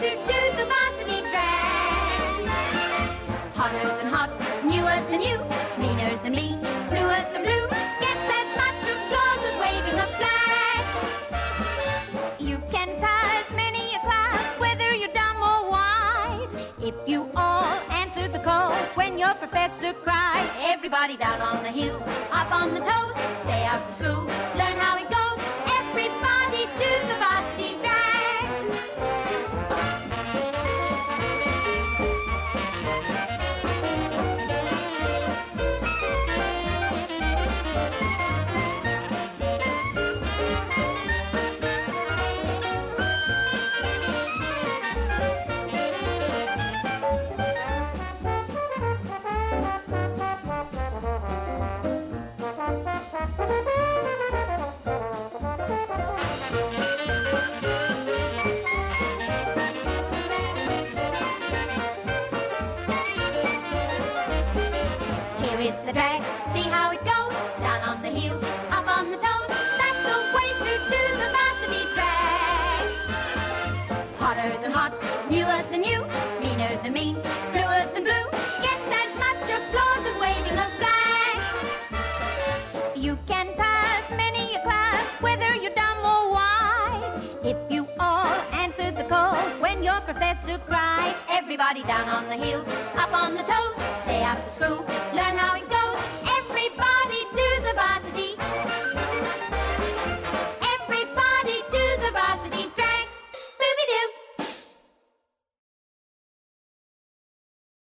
do do the varsity. Hotter than hot, newer than you, meaner than bluer than blue. Gets as much applause as waving a flag. You can pass many a class, whether you're dumb or wise. If you all answer the call when your professor cries, everybody down on the hill, up on the toes, stay after school. The drag, see how it goes. Down on the heels, up on the toes. That's the way to do the varsity drag. Hotter than hot, newer than new, meaner than mean, bluer than blue. Gets as much applause as waving a flag. You can pass many a class, whether you're dumb or wise. If you all answer the call when your professor cries, everybody down on the heels, up on the toes, stay after school,